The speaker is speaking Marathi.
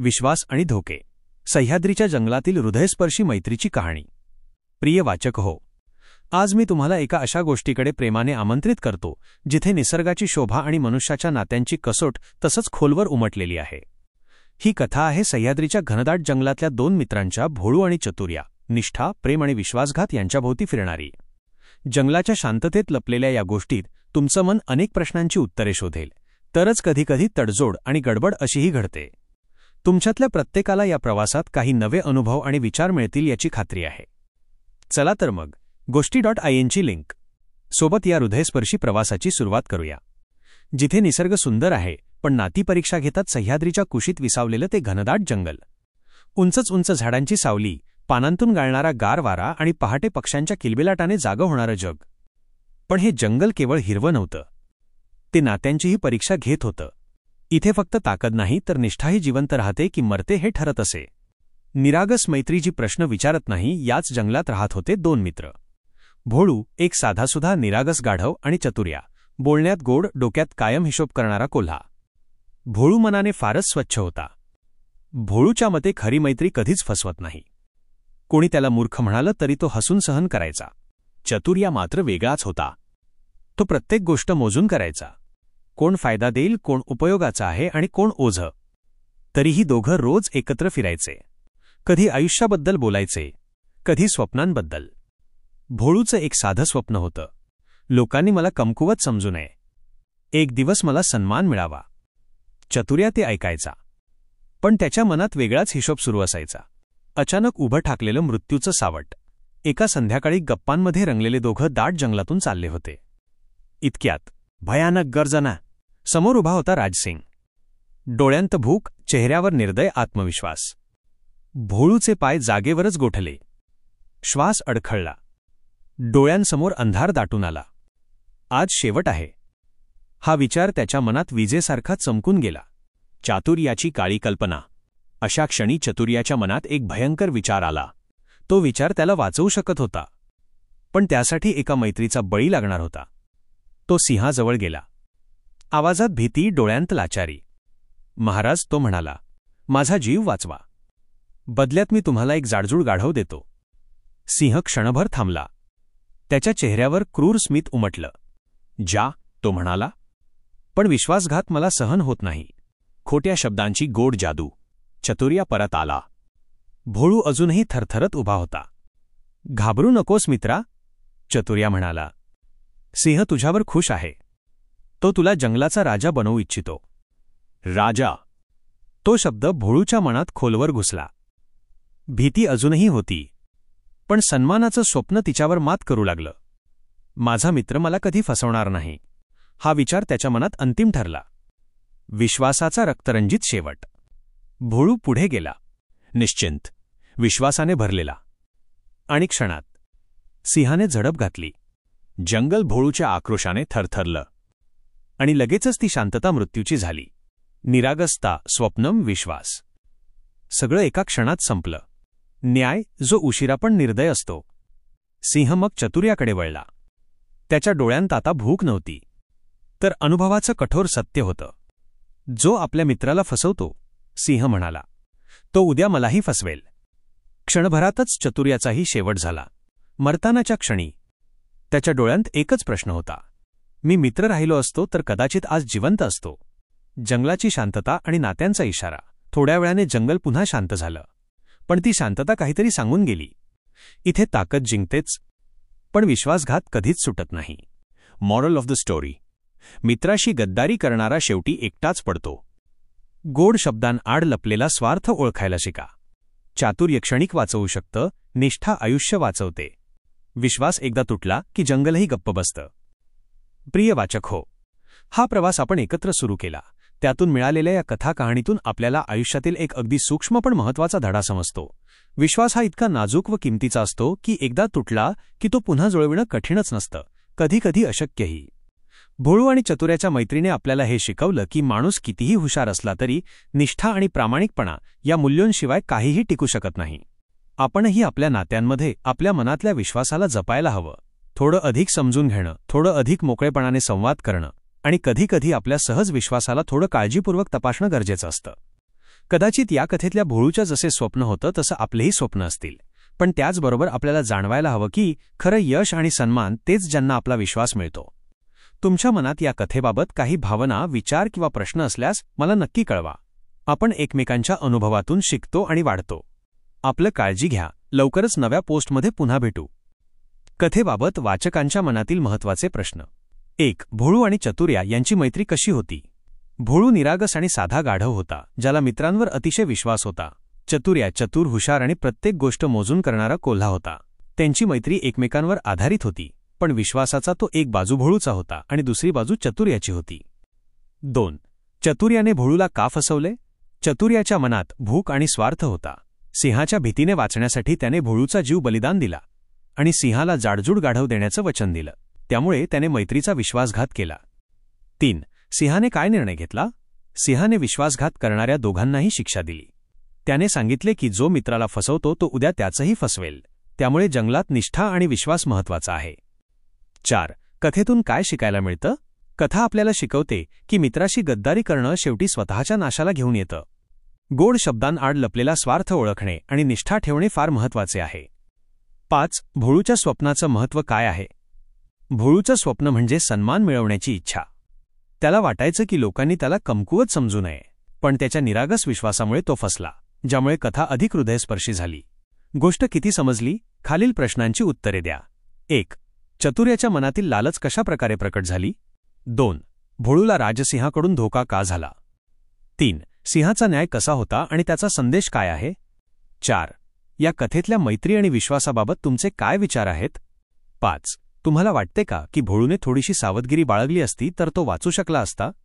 विश्वास आणि धोके. सह्याद्रीच्या जंगलातील हृदयस्पर्शी मैत्रीची कहाणी. प्रिय वाचक हो आज मी तुम्हाला एका अशा गोष्टीकडे प्रेमाने आमंत्रित करतो जिथे निसर्गाची शोभा आणि मनुष्याच्या नात्यांची कसोट तसंच खोलवर उमटलेली आहे. ही कथा आहे सह्याद्रीच्या घनदाट जंगलातल्या दोन मित्रांच्या भोळू आणि चतुर्या निष्ठा प्रेम आणि विश्वासघात यांच्याभोवती फिरणारी. जंगलाच्या शांततेत लपलेल्या या गोष्टीत तुमचं मन अनेक प्रश्नांची उत्तरे शोधेल तरच कधीकधी तडजोड आणि गडबड अशीही घडते. तुमच्यातल्या प्रत्येकाला या प्रवासात काही नवे अनुभव आणि विचार मिळतील याची खात्री आहे. चला तर मग गोष्टी डॉट आय एनची लिंक सोबत या हृदयस्पर्शी प्रवासाची सुरुवात करूया. जिथे निसर्ग सुंदर आहे पण नाती परीक्षा घेतात सह्याद्रीच्या कुशीत विसावलेलं ते घनदाट जंगल. उंचच उंच झाडांची सावली पानांतून गाळणारा गार वारा आणि पहाटे पक्ष्यांच्या किलबिलाटाने जागं होणारं जग. पण हे जंगल केवळ हिरवं नव्हतं. ते नात्यांचीही परीक्षा घेत होतं. इथे फक्त ताकद नाही तर निष्ठाही जिवंत राहते की मरते हे ठरत असे. निरागस मैत्रीजी प्रश्न विचारत नाही याच जंगलात राहत होते दोन मित्र. भोळू एक साधासुधा निरागस गाढव आणि चतुर्या. बोलण्यात गोड डोक्यात कायम हिशोब करणारा कोल्हा. भोळू मनाने फारच स्वच्छ होता. भोळूच्या मते खरी मैत्री कधीच फसवत नाही. कोणी त्याला मूर्ख म्हणालं तरी तो हसून सहन करायचा. चतुर्या मात्र वेगळाच होता. तो प्रत्येक गोष्ट मोजून करायचा. कोण फायदा देईल कोण उपयोगाचा आहे आणि कोण ओझं. तरीही दोघं रोज एकत्र फिरायचे. कधी आयुष्याबद्दल बोलायचे कधी स्वप्नांबद्दल. भोळूचं एक साधं स्वप्न होतं. लोकांनी मला कमकुवत समजू नये. एक दिवस मला सन्मान मिळावा. चतुर्या ते ऐकायचा. पण त्याच्या मनात वेगळाच हिशोब सुरू असायचा. अचानक उभं ठाकलेलं मृत्यूचं सावट. एका संध्याकाळी गप्पांमध्ये रंगलेले दोघं दाट जंगलातून चालले होते. इतक्यात भयानक गर्जना. समोर उभा होता राजसिंग. डोळ्यांत भूक चेहऱ्यावर निर्दय आत्मविश्वास. भोळूचे पाय जागेवरच गोठले. श्वास अडखळला. डोळ्यांसमोर अंधार दाटून आला. आज शेवट आहे. हा विचार त्याच्या मनात विजेसारखा चमकून गेला. चातुर्याची काळी कल्पना. अशा क्षणी चतुर्याच्या मनात एक भयंकर विचार आला. तो विचार त्याला वाचवू शकत होता. पण त्यासाठी एका मैत्रीचा बळी लागणार होता. तो सिंहाजवळ गेला. आवाजात भीती डोळ्यांत लाचारी. महाराज तो म्हणाला माझा जीव वाचवा. बदल्यात मी तुम्हाला एक जाडजूड गाढव देतो. सिंह क्षणभर थांबला. त्याच्या चेहऱ्यावर क्रूर स्मित उमटलं. जा तो म्हणाला. पण विश्वासघात मला सहन होत नाही. खोट्या शब्दांची गोड जादू. चतुर्या परत आला. भोळू अजूनही थरथरत उभा होता. घाबरू नकोस मित्रा चतुर्या म्हणाला. सिंह तुझ्यावर खुश आहे. तो तुला जंगलाचा राजा बनवू इच्छितो. राजा. तो शब्द भोळूच्या मनात खोलवर घुसला. भीती अजूनही होती. पण सन्मानाचं स्वप्न तिच्यावर मात करू लागलं. माझा मित्र मला कधी फसवणार नाही. हा विचार त्याच्या मनात अंतिम ठरला. विश्वासाचा रक्तरंजित शेवट. भोळू पुढे गेला. निश्चिंत. विश्वासाने भरलेला. आणि क्षणात सिंहाने झडप घातली. जंगल भोळूच्या आक्रोशाने थरथरलं. आणि लगेचच ती शांतता मृत्यूची झाली. निरागसता स्वप्नम विश्वास. सगळं एका क्षणात संपलं. न्याय जो उशिरा पण निर्दय असतो. सिंह मग चतुर्याकडे वळला. त्याच्या डोळ्यांत आता भूक नव्हती. तर अनुभवाचं कठोर सत्य होतं. जो आपल्या मित्राला फसवतो सिंह म्हणाला तो उद्या मलाही फसवेल. क्षणभरातच चतुर्याचाही शेवट झाला. मरतानाच्या क्षणी. त्याच्या डोळ्यांत एकच प्रश्न होता. मी मित्र राहिलो असतो तर कदाचित आज जिवंत असतो. जंगलाची शांतता आणि नात्यांचा इशारा. थोड्या वेळाने जंगल पुन्हा शांत झालं. पण ती शांतता काहीतरी सांगून गेली. इथे ताकद जिंकतेच पण विश्वासघात कधीच सुटत नाही. Moral of the story. मित्राशी गद्दारी करणारा शेवटी एकटाच पडतो. गोड शब्दांआड लपलेला स्वार्थ ओळखायला शिका. चातुर्य क्षणिक वाचवू शकतं निष्ठा आयुष्य वाचवते. विश्वास एकदा तुटला की जंगलही गप्प बसतं. प्रिय वाचक हो. हा प्रवास आपण एकत्र सुरू केला. त्यातून मिळालेल्या या कथा कहाणीतून आपल्याला आयुष्यातील एक अगदी सूक्ष्म पण महत्त्वाचा धडा समजतो. विश्वास हा इतका नाजूक व किमतीचा असतो की एकदा तुटला की तो पुन्हा जुळविणं कठीणच नसतं. कधीकधी अशक्यही. भोळू आणि चतुर्याच्या मैत्रीने आपल्याला हे शिकवलं की माणूस कितीही हुशार असला तरी निष्ठा आणि प्रामाणिकपणा या मूल्यांशिवाय काहीही टिकू शकत नाही. आपणही आपल्या नात्यांमध्ये आपल्या मनातल्या विश्वासाला जपायला हवं. थोडं अधिक समजून घेणं थोडं अधिक मोकळेपणाने संवाद करणं आणि कधीकधी आपल्या सहज विश्वासाला थोडं काळजीपूर्वक तपासणं गरजेचं असतं. कदाचित या कथेतल्या भोळूच्या जसे स्वप्न होतं तसं आपलेही स्वप्न असतील. पण त्याचबरोबर आपल्याला जाणवायला हवं की खरं यश आणि सन्मान तेच ज्यांना आपला विश्वास मिळतो. तुमच्या मनात या कथेबाबत काही भावना विचार किंवा प्रश्न असल्यास मला नक्की कळवा. आपण एकमेकांच्या अनुभवातून शिकतो आणि वाढतो. आपलं काळजी घ्या. लवकरच नव्या पोस्टमध्ये पुन्हा भेटू. कथेबाबत वाचकांच्या मनातील महत्त्वाचे प्रश्न. एक भोळू आणि चतुर्या यांची मैत्री कशी होती? भोळू निरागस आणि साधा गाढव होता ज्याला मित्रांवर अतिशय विश्वास होता. चतुर्या चतुर हुशार आणि प्रत्येक गोष्ट मोजून करणारा कोल्हा होता. त्यांची मैत्री एकमेकांवर आधारित होती पण विश्वासाचा तो एक बाजू भोळूचा होता आणि दुसरी बाजू चतुर्याची होती. दोन चतुर्याने भोळूला का फसवले? चतुर्याच्या मनात भूक आणि स्वार्थ होता. सिंहाच्या भीतीने वाचण्यासाठी त्याने भोळूचा जीव बलिदान दिला. आणि सिंहाला जाडजूड गाढव देण्याचं वचन दिलं. त्यामुळे त्याने मैत्रीचा विश्वासघात केला. तीन सिंहाने काय निर्णय घेतला? सिंहाने विश्वासघात करणाऱ्या दोघांनाही शिक्षा दिली. त्याने सांगितले की जो मित्राला फसवतो तो उद्या त्याचंही फसवेल. त्यामुळे जंगलात निष्ठा आणि विश्वास महत्त्वाचा आहे. चार कथेतून काय शिकायला मिळतं? कथा आपल्याला शिकवते की मित्राशी गद्दारी करणं शेवटी स्वतःच्या नाशाला घेऊन येतं. गोड शब्दांआड लपलेला स्वार्थ ओळखणे आणि निष्ठा ठेवणे फार महत्त्वाचे आहे. पाच भोळूच्या स्वप्नाचं महत्त्व काय आहे? भोळूचं स्वप्न म्हणजे सन्मान मिळवण्याची इच्छा. त्याला वाटायचं की लोकांनी त्याला कमकुवत समजू नये पण त्याच्या निरागस विश्वासामुळे तो फसला ज्यामुळे कथा अधिक हृदयस्पर्शी झाली. गोष्ट किती समजली? खालील प्रश्नांची उत्तरे द्या. एक चतुर्याच्या मनातील लालच कशा प्रकारे प्रकट झाली? दोन भोळूला राजसिंहाकडून धोका का झाला? तीन सिंहाचा न्याय कसा होता आणि त्याचा संदेश काय आहे? चार या कथेतल्या मैत्री आणि विश्वासाबाबत तुमचे काय विचार आहेत? पाच. तुम्हाला वाटते का की भोळूने थोडीशी सावधगिरी बाळगली असती तर तो वाचू शकला असता?